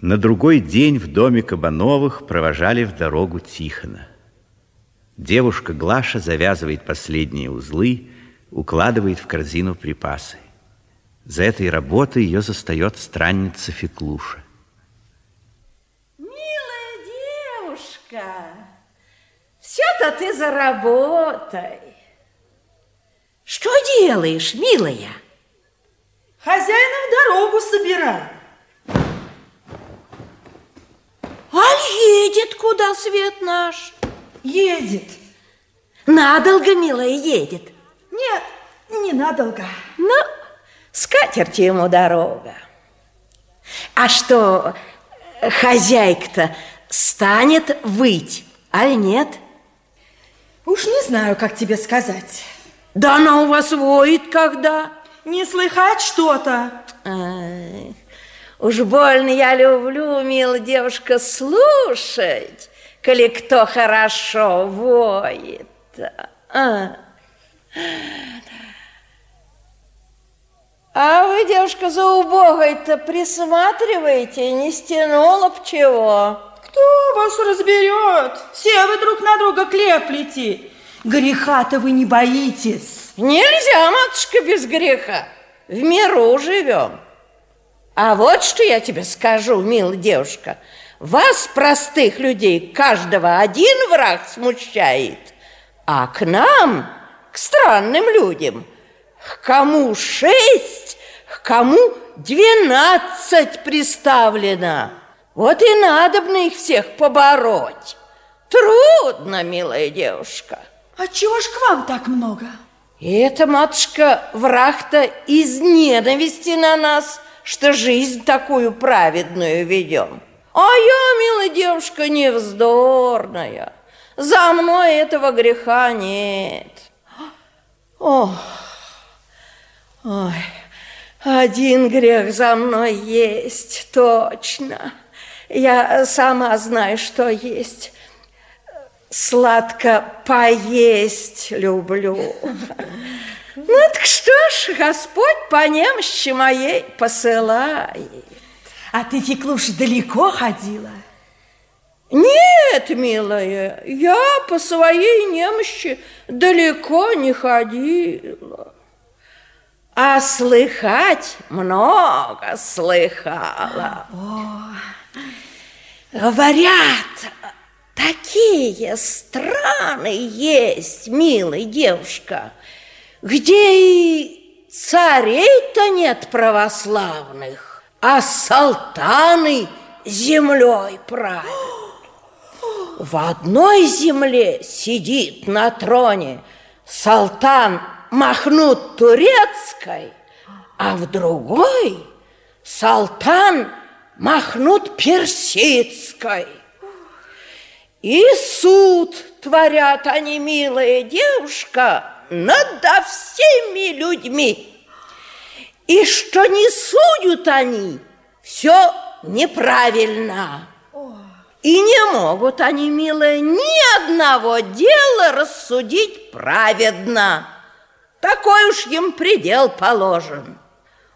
На другой день в доме Кабановых провожали в дорогу Тихона. Девушка Глаша завязывает последние узлы, укладывает в корзину припасы. За этой работой ее застает странница Феклуша. Милая девушка, все-то ты заработай. Что делаешь, милая? Хозяина в дорогу собираю. Аль едет куда свет наш? Едет. Надолго, милая, едет. Нет, ненадолго. Ну, скатерти ему дорога. А что, хозяйка-то станет выть, аль нет? Уж не знаю, как тебе сказать. Да она у вас воет когда? Не слыхать что-то. Уж больно я люблю, милая девушка, слушать, коли кто хорошо воет. А. а вы, девушка, за убогой-то присматриваете, не стянула б чего? Кто вас разберет? Все вы друг на друга клеплете. Греха-то вы не боитесь. Нельзя, матушка, без греха. В миру живем. А вот что я тебе скажу, милая девушка. Вас, простых людей, каждого один враг смущает, а к нам, к странным людям, к кому шесть, к кому двенадцать приставлено. Вот и надо бы их всех побороть. Трудно, милая девушка. А чего ж к вам так много? И это, матушка, враг-то из ненависти на нас – что жизнь такую праведную ведем. А я, милая девушка, не вздорная. За мной этого греха нет. Ох, ой, один грех за мной есть, точно. Я сама знаю, что есть. Сладко поесть люблю. Ну, так что ж, Господь по немощи моей посылает. А ты, Феклуш, далеко ходила? Нет, милая, я по своей немощи далеко не ходила. А слыхать много слыхала. О. Говорят, такие страны есть, милая девушка, где и царей-то нет православных, а салтаны землей правят. В одной земле сидит на троне салтан Махнут Турецкой, а в другой салтан Махнут Персидской. И суд творят они, милая девушка, надо всеми людьми. И что не судят они, все неправильно. И не могут они, милая, ни одного дела рассудить праведно. Такой уж им предел положен.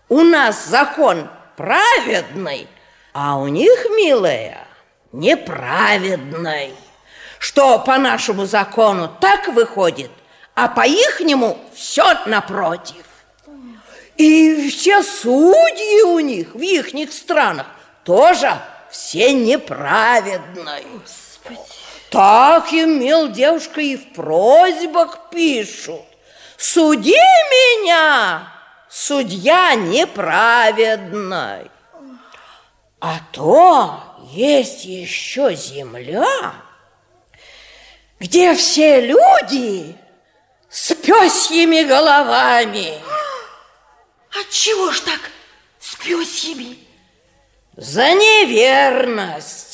У нас закон праведный, а у них, милая, неправедный. Что по нашему закону так выходит – а по-ихнему все напротив. И все судьи у них в ихних странах тоже все неправедные. Господи. Так им, мил девушка, и в просьбах пишут. Суди меня, судья неправедный. А то есть еще земля, где все люди с пёсьими головами. А чего ж так с пёсьими? За неверность